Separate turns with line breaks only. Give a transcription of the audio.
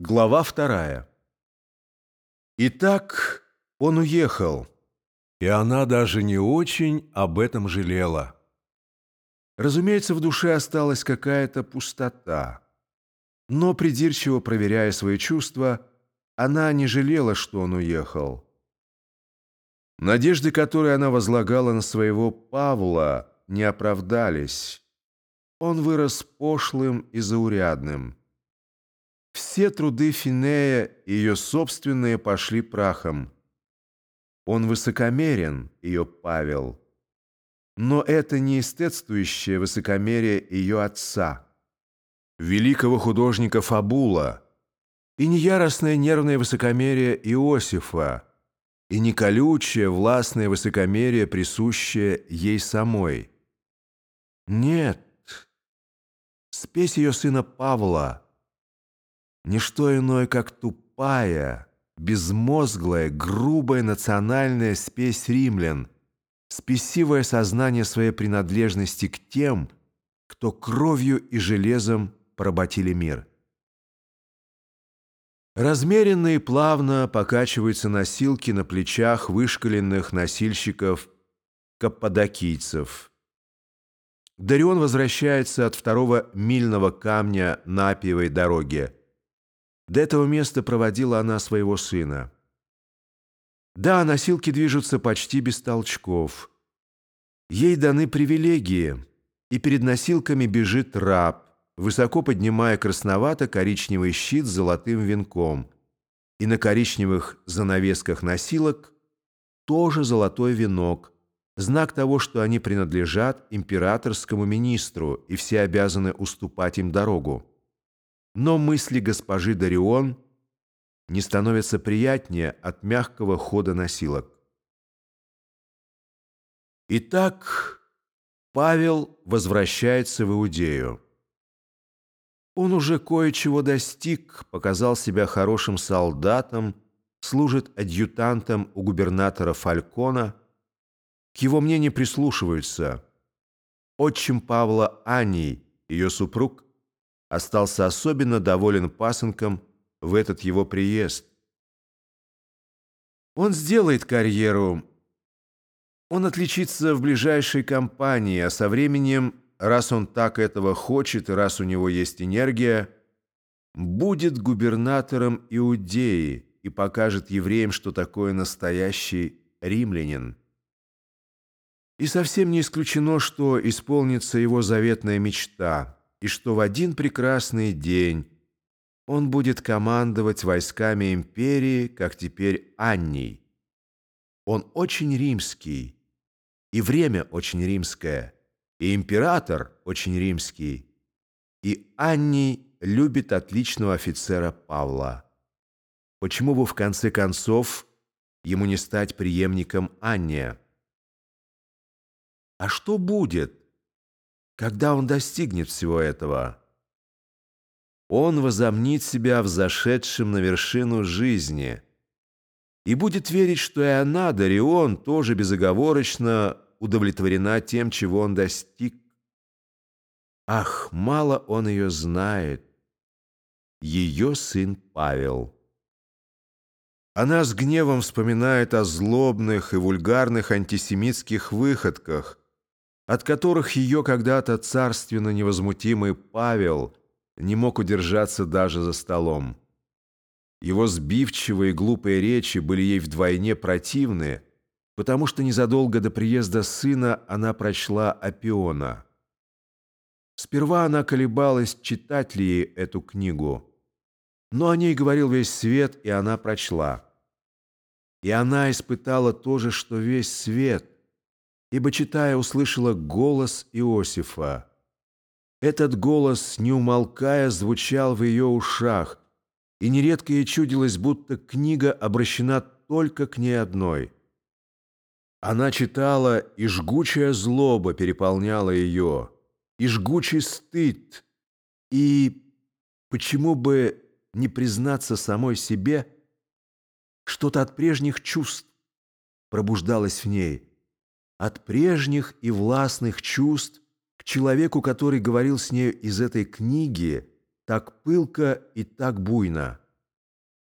Глава вторая. Итак, он уехал, и она даже не очень об этом жалела. Разумеется, в душе осталась какая-то пустота. Но, придирчиво проверяя свои чувства, она не жалела, что он уехал. Надежды, которые она возлагала на своего Павла, не оправдались. Он вырос пошлым и заурядным. Все труды Финея и ее собственные пошли прахом. Он высокомерен, ее Павел. Но это не эстетствующее высокомерие ее отца, великого художника Фабула, и не яростное нервное высокомерие Иосифа, и не колючее властное высокомерие, присущее ей самой. Нет, спесь ее сына Павла — Ничто иное, как тупая, безмозглая, грубая национальная спесь римлян, спесивое сознание своей принадлежности к тем, кто кровью и железом поработили мир. Размеренно и плавно покачиваются носилки на плечах вышкаленных носильщиков каппадокийцев. Дарион возвращается от второго мильного камня на Апиевой дороге – до этого места проводила она своего сына. Да, носилки движутся почти без толчков. Ей даны привилегии, и перед носилками бежит раб, высоко поднимая красновато-коричневый щит с золотым венком, и на коричневых занавесках носилок тоже золотой венок, знак того, что они принадлежат императорскому министру, и все обязаны уступать им дорогу. Но мысли госпожи Дарион не становятся приятнее от мягкого хода носилок. Итак, Павел возвращается в Иудею. Он уже кое-чего достиг, показал себя хорошим солдатом, служит адъютантом у губернатора Фалькона. К его мнению прислушиваются. Отчим Павла Аний, ее супруг, остался особенно доволен пасынком в этот его приезд. Он сделает карьеру, он отличится в ближайшей компании, а со временем, раз он так этого хочет и раз у него есть энергия, будет губернатором Иудеи и покажет евреям, что такое настоящий римлянин. И совсем не исключено, что исполнится его заветная мечта – и что в один прекрасный день он будет командовать войсками империи, как теперь Анний. Он очень римский, и время очень римское, и император очень римский, и Анний любит отличного офицера Павла. Почему бы в конце концов ему не стать преемником Анния? А что будет, когда он достигнет всего этого? Он возомнит себя взошедшим на вершину жизни и будет верить, что и она, Дарион, тоже безоговорочно удовлетворена тем, чего он достиг. Ах, мало он ее знает. Ее сын Павел. Она с гневом вспоминает о злобных и вульгарных антисемитских выходках, от которых ее когда-то царственно невозмутимый Павел не мог удержаться даже за столом. Его сбивчивые и глупые речи были ей вдвойне противны, потому что незадолго до приезда сына она прочла Апиона. Сперва она колебалась, читать ли ей эту книгу, но о ней говорил весь свет, и она прочла. И она испытала то же, что весь свет – ибо, читая, услышала голос Иосифа. Этот голос, не умолкая, звучал в ее ушах, и нередко ей чудилось, будто книга обращена только к ней одной. Она читала, и жгучая злоба переполняла ее, и жгучий стыд, и почему бы не признаться самой себе, что-то от прежних чувств пробуждалось в ней – от прежних и властных чувств к человеку, который говорил с нею из этой книги так пылко и так буйно.